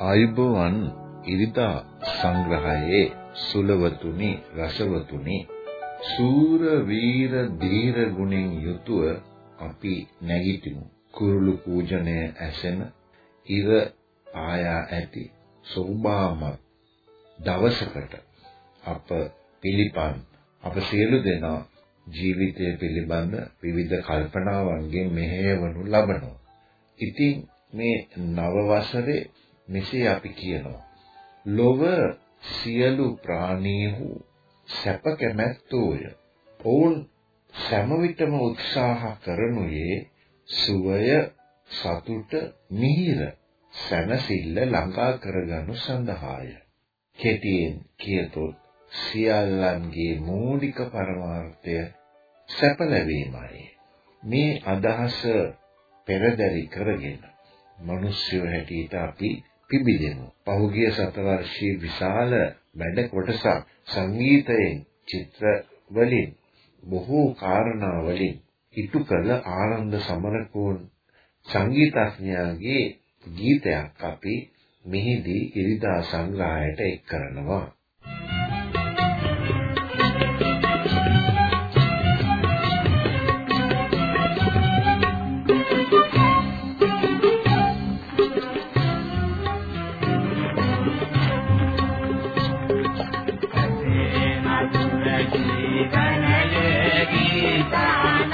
ආයුබෝවන් ඉරිදා සංග්‍රහයේ සුලවතුනි රසවතුනි සූර වීර ධීර ගුණෙන් යුතුව අපි නැගිටිමු කුරුළු පූජනය ඇසෙන ඉර ආයා ඇති සෝභාමත් දවසකට අප පිළිපන් අප සියලු දෙනා ජීවිතය පිළිබඳ විවිධ කල්පනාවන්ගෙන් මෙහෙයවනු ලබනවා. ඉතින් මේ නව වසරේ මෙසේ අපි කියනවා. ලොව සියලු ප්‍රාණීහු සැප කැමැත්තෝය. ඔවුන් සෑම විටම උත්සාහ කරනුයේ සුවය සතුට මිහිර සැනසෙල්ල ළඟා කරගනු සඳහාය. කෙටියෙන් කියතොත් සියල්ලන්ගේ මූලික පරමාර්ථය සැප ලැබීමයි. මේ අදහස පෙරදරි කරගෙන මිනිස්සු හැටියට අපි පිබිදෙමු. පහුගිය සතවර්ෂයේ විශාල වැඩ කොටසක් සංගීතයෙන් චිත්‍ර වලින් බොහෝ කාරණා වලින් ඉටු කළ ආනන්ද සමරකෝන් සංගීතඥයාගේ ගීතයක් අපි මෙහිදී ඉරිදා සංග්‍රහයට එක් කරනවා. गीता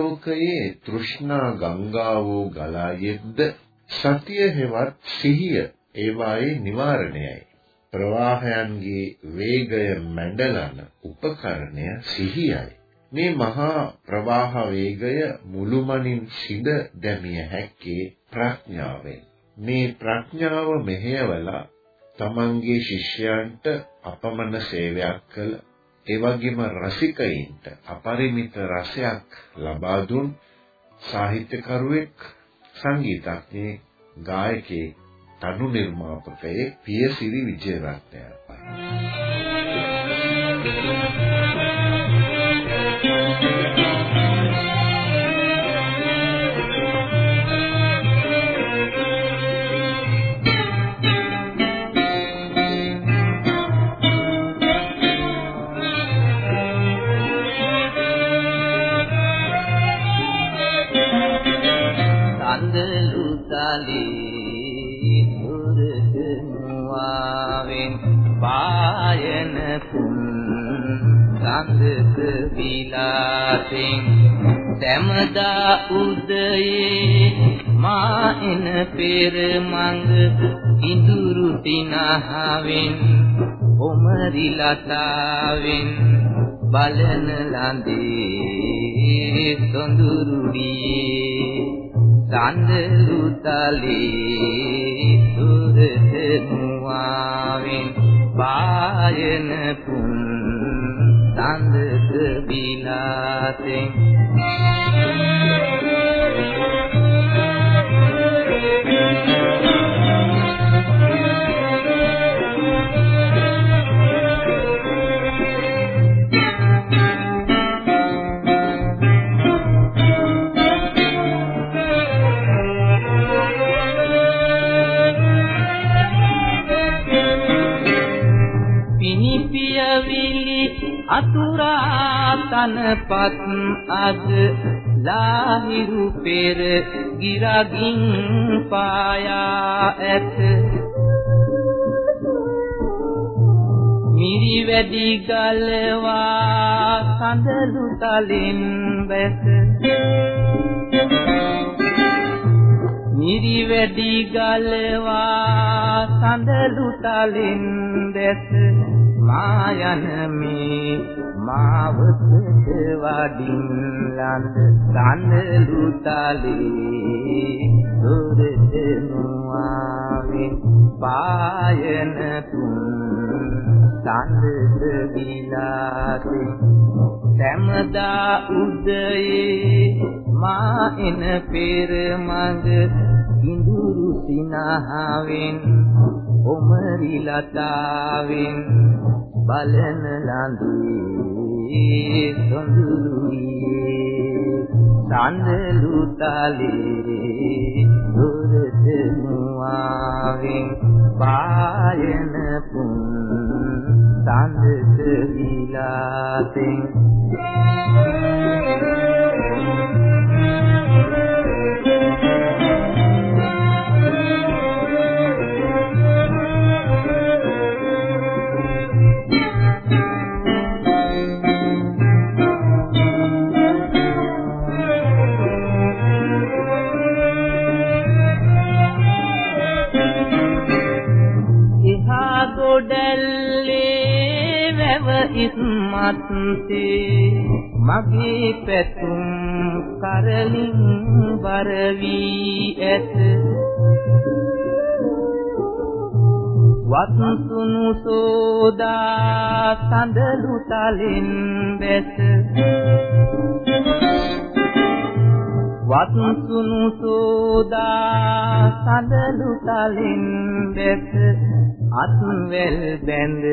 ලෝකයේ තෘෂ්ණා ගංගාවෝ ගලා යෙද්ද සතිය හෙවත් සිහිය ඒවායේ නිවාරණයයි. ප්‍රවාහයන්ගේ වේගය මැඩලන උපකරණය සිහියයි. මේ මහා ප්‍රවාහ වේගය මුළුමනින් සිඳ දැමිය හැක්කේ ප්‍රඥාවෙන්. මේ ප්‍රඥාව මෙහෙයවලා තමන්ගේ ශිෂ්‍යයන්ට අපමණ සේවයක් කළ ඒ වගේම රසිකයින්ට අපරිමිත රසයක් ලබා දුන් සාහිත්‍යකරුවෙක් සංගීතඥයෙක් ගායකයෙක් තනු නිර්මාපකයෙක් පියසිරි විජේරත්නයයි සඳක විලාසෙන් සෑමදා උදයේ මා එන පෙර මඟ ඉඳුරු තිනහවෙන් ඔමරි ලතාවෙන් බලන ලඳේ සොඳුරුඩියේ සඳලු තලේ සුරත මුවාවෙන් පායන පුන් සඳක විලාසෙන් තනපත් අද ලාහිරු පෙර ගිරගින් පායා ඇත. මිරි වැඩි ගලවා සඳලු තලින් වැස මිරි වැඩි ගලවා සඳලු තලින් වැස මා යන මේ මාවතට වඩින් ලඳ සනලු තලේ දුරට නුවාවෙන් පායන තුන් සඳද විලාසේ සෑමදා උදයේ මා එන පෙර මඟ ඉඳුරු සිනහවෙන් ඔමරි ලතාවෙන් බලන ලඳේ සොඳුරුයේ සඳලු තලේ දුරට මුවාවෙන් පායන පුන් සඳක විලාසෙන් ඉස්මත්සේ මගේ පැතුම් කරලින් බර වී ඇත. වත්සුනු සෝදා සඳලු තලින් බැස වත්සුනු සෝදා සඳලු තලින් බැස අත්වැල් බැඳ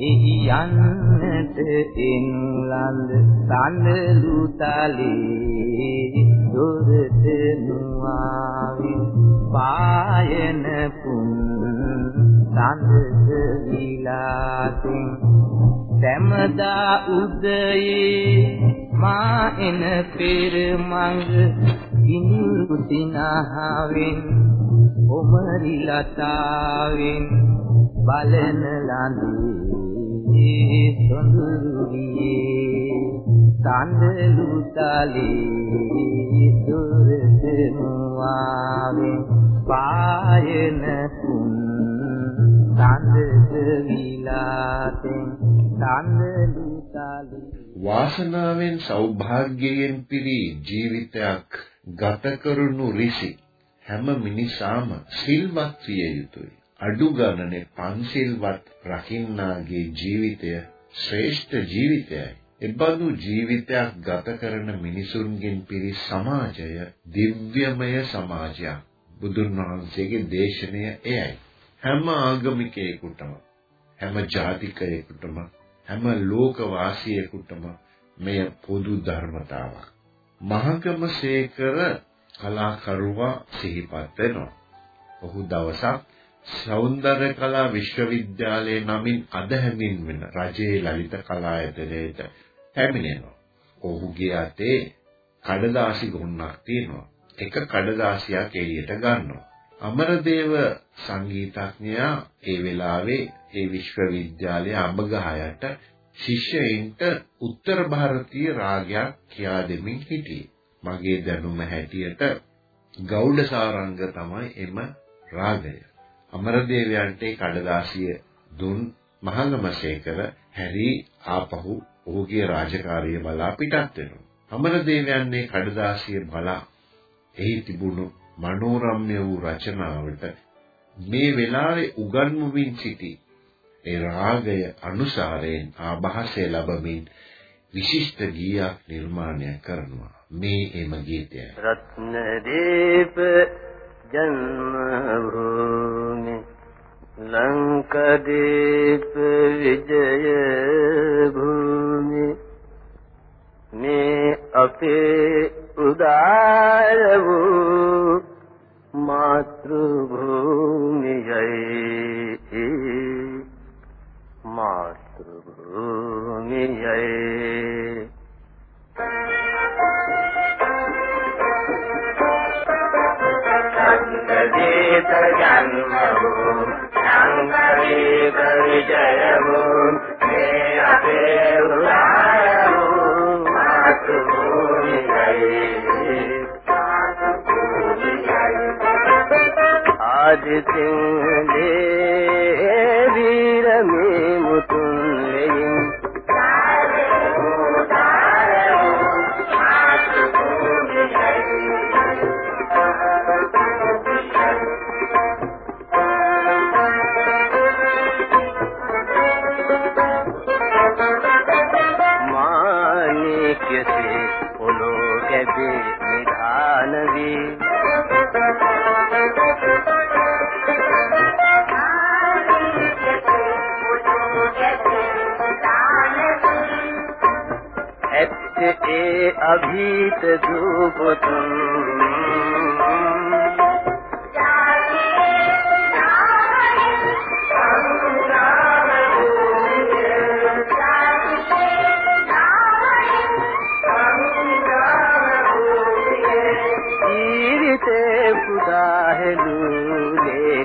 එහි යන්නට එන්ලන්ද සඳලු තලේ දොරට නුවාවින් පායන පුන් සඳක විලාසින් සෑමදා උදයේ මා එන පෙර මඟ ඉඳුරු සිනහවෙන් ඔමරි ලතාවෙන් බලන ලඳේ සොඳුරුවියේ තන්දලු තලේ දුරට මුවාවෙන් පායන කුන් තන්දද විලාතෙන් තන්දලු තලේ වාසනාවෙන් සෞභාග්‍යයෙන් පිරි ජීවිතයක් ගත කරනු රිසි හැම මිනිසාම සිල්වත් විය යුතුයි. අඩු ගණනේ පන්සිල්වත් රකින්නාගේ ජීවිතය ශ්‍රේෂ්ඨ ජීවිතයයි. එබඳු ජීවිතයක් ගත කරන මිනිසුන්ගෙන් පිරි සමාජය දිව්‍යමය සමාජයක්. බුදුන් වහන්සේගේ දේශනය එයයි. හැම ආගමිකයෙකුටම හැම ජාතිකයෙකුටම හැම ලෝකවාසියෙකුටම මෙය පොදු ධර්මතාවක්. මහකම සේකර කලාකරුවා සිහිපත් වෙනවා. ඔහු දවසක් සෞන්දර්ය කලා විශ්වවිද්‍යාලයේ නමින් අද හැඳින්වෙන රජයේ ලලිත කලායතනයට පැමිණෙනවා. ඔහුගේ අතේ කඩදාසි ගොන්නක් තියෙනවා. එක කඩදාසියක් එළියට ගන්නවා. අමරදේව සංගීතඥයා ඒ වෙලාවේ ඒ විශ්වවිද්‍යාලයේ අඹගහයට ශිෂ්‍යයින්ට උත්තර ಭಾರತೀಯ රාගයක් කියා දෙමින් හිටියේ. මගේ දැනුම හැටියට ගෞඩ සාරංග තමයි එම රාගය. අමරදේවයන්ට කඩදාසිය දුන් මහගමසේකර හැරි ආපහු ඔහුගේ රාජකාරිය බලා පිටත් වෙනවා. අමරදේවයන්ගේ කඩදාසිය බලා එහි තිබුණු මනෝරම්‍ය වූ රචනාවට මේ වෙලාවේ උගන්වමින් සිටි ඒ රාගය අනුසාරයෙන් ආభాසය ලැබමින් විශිෂ්ට ගීයක් නිර්මාණය කරනවා. මේ එම ගීතය. රත්න දීප ජන්ම භූමි ලංකදීප විජය භූමි මේ අපේ උදාර වූ මාතෘ භූමියයි चङी तबियूं आज सिंह ඇත්ත ඒ අභීත දූපතුන් ජීවිතේ පුදා හෙළුලේ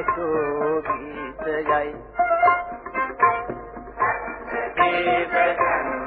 යශෝබීතයයි ආදි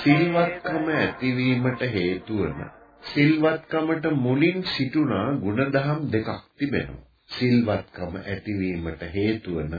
සිල්වත්කම ඇතිවීමට හේතු වන සිල්වත්කමට මුලින් සිටුනා ගුණධම් දෙකක් තිබෙනවා. සිල්වත්කම ඇතිවීමට හේතු වන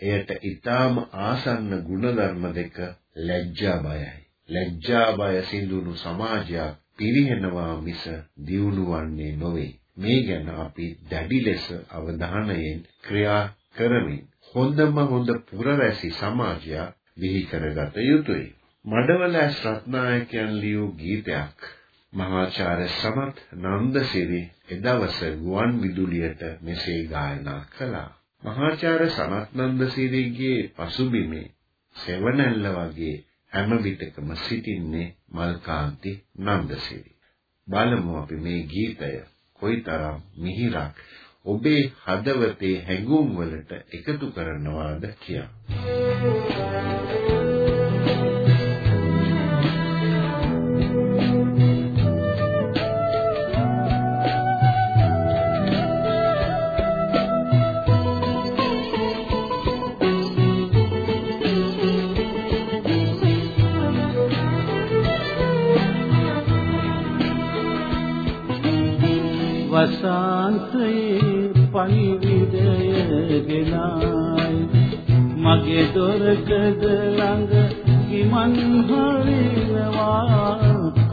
එයට ඊටාම ආසන්න ගුණධර්ම දෙක ලැජ්ජා බයයි. ලැජ්ජා බය සිඳුණු සමාජයක් පිරිහෙනවා මිස දියුණුවන්නේ නොවේ. මේ ගැන අපි දැඩි ලෙස අවධානයෙන් ක්‍රියා කරමින් හොඳම හොඳ පුරවැසි සමාජයක් විහි කරගත යුතුයි. මඩවල රත්නායකයන් ලියූ ගීතයක් මහාචාර්ය සමත් නන්දසිරි එදවස ගුවන් විදුලියට මෙසේ ගායනා කළා. මහාචාර්ය සමත් නන්දසිරිගේ පසුබිමේ සෙවණැල්ල වගේ හැම විටකම සිටින්නේ මල්කාන්ති නන්දසිරි. බලමු අපි මේ ගීතය කොයිතරම් මිහිරක් ඔබේ හදවතේ හැඟුම් වලට එකතු කරනවාද කියලා.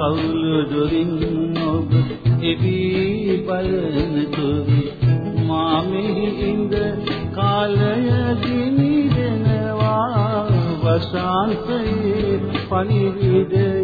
කවුළු දොරින් ඔබ එවි බලන තුරු මා මෙහි ඉඳ කාලය දිනිදෙනවා වසන්තයේ පණිවිඩය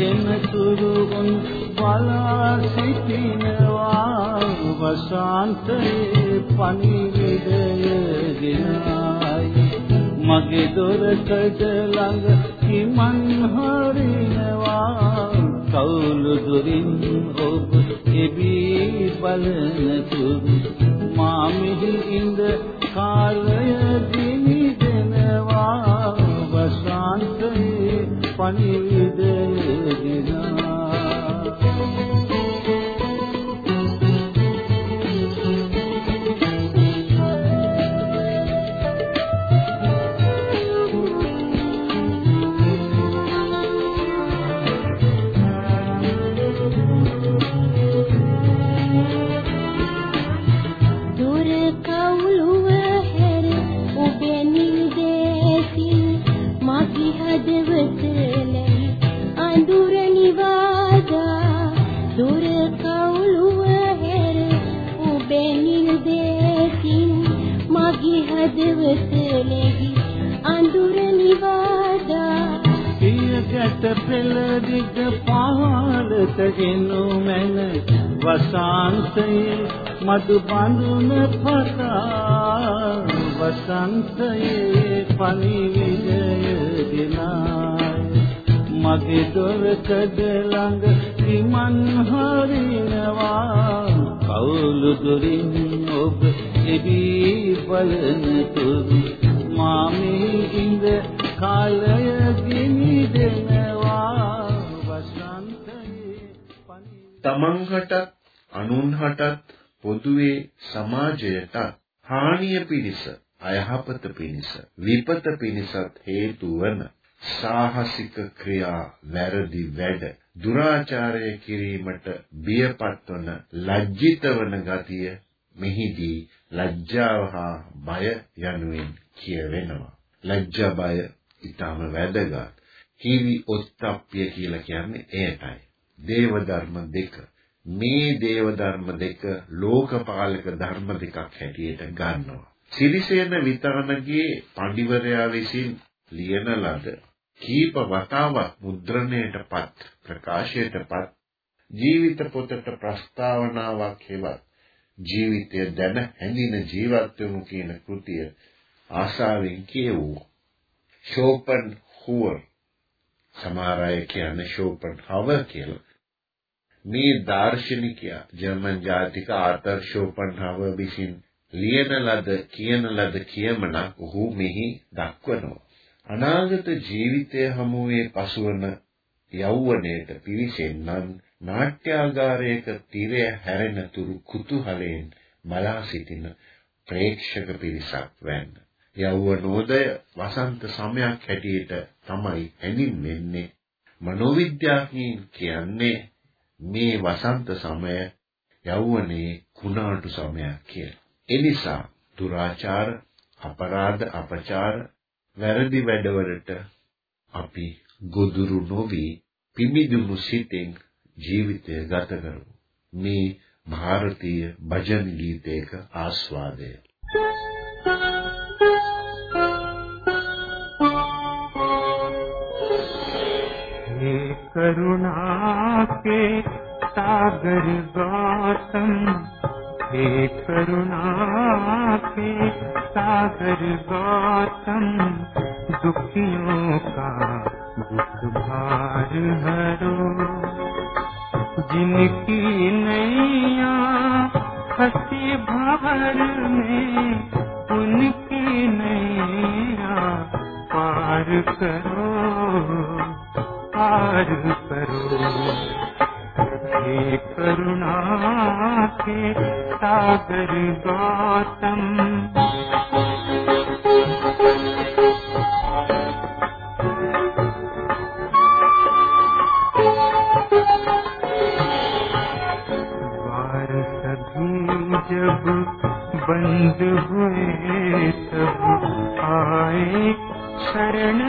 එනතුරු උන් බලා සිටිනවා වසන්තයේ පණිවිඩය ගෙනායි මගේ දොරකඩ ළඟ කිමන් හරිනවා. කවුළු දුරින් ඔබ එබී බලනතුරු. මා මෙහි ඉඳ කාලය වසන්තයේ වසන්තයේ මధు බඳුන පතා වසන්තයේ පණිවිඩය දිනාය මගේ දොරකඩ ළඟ විමන් හරිනවා. කවුළු දුරින් ඔබ එබී බලන තුරු. මාමේ ඉඳ කාලය ගිනි දෙනවා. වසන්තයේ තමන්හටත් අනුන්හටත් පොදුවේ සමාජයටත් හානිය පිණිස අයහපත පිණිස විපත පිණිසත් හේතු වන සාහසික ක්‍රියා වැරදි වැඩ දුරාචාරය කිරීමට බියපත් වන ලැජ්ජිත වන ගතිය මෙහිදී ලැජ්ජාව හා බය යනුවෙන් කියවෙනවා. ලැජ්ජා බය ඊටම වැදගත්. කීවි ඔත්තප්පිය කියලා කියන්නේ එයටයි. දේව ධර්ම දෙක. මේ දේව ධර්ම දෙක ලෝකපාලක ධර්ම දෙකක් හැටියට ගන්නවා සිරිසේන විතානගේ පඬිවරයා විසින් ලියන ලද කීප වතාවක් මුද්‍රණයටපත් ප්‍රකාශයටපත් ජීවිත පොතට ප්‍රස්තාවනාවක් හෙවත් ජීවිතය දැන හැඳින ජීවත් වෙමු කියන කෘතිය ආශාවෙන් කියවුවා. ෂෝපන් හුවර් සමහර අය කියන්නේ ෂෝපන් හවර් කියලා. මේ දාර්ශනිකයා ජර්මන් ජාතික ආතර් ෂෝපන් හවර් විසින් ලියන ලද කියන ලද කියමනක් ඔහු මෙහි දක්වනවා. අනාගත ජීවිතය හමුවේ පසුවන යෞවනයේට පිවිසෙන්නන් නාට්‍යාගාරයක තිරය හැරෙන තුරු කුතුහලයෙන් බලා සිටින ප්‍රේක්ෂක පිරිසක් වැන්න. යෞවනෝදය වසන්ත සමයක් හැටියට තමයි හැඳින්වෙන්නේ. මනෝවිද්‍යාඥයින් කියන්නේ මේ වසන්ත සමය යෞවනයේ කුණාටු සමයක් කියලා. එනිසා දුරාචාර, අපරාධ, අපචාර, වැරදි වැඩවලට අපි ගොදුරු නොවි පිමිදුණු සිතෙන් ජීවිතය ගත කරමු. මේ ಭಾರತೀಯ භජන ගීතයක ආස්වාදය. کرونا کے ساگر گاتم ہے کرونا کے ساگر گاتم دکھیوں کا دکھ بھار ہرو جن کی نیا ہنسی بھار میں، ان کی نیا پار کرو۔ پار کرو کرونا کے ساگر گوتم جب بند ہوئے تب آئے شرن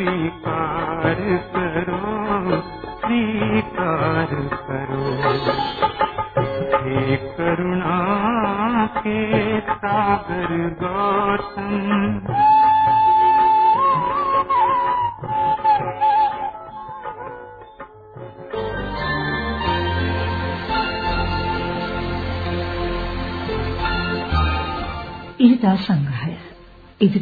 بیکار کرو بیکار کرو۔ کرونا کے ساگر گوتم۔ گیتا سنگ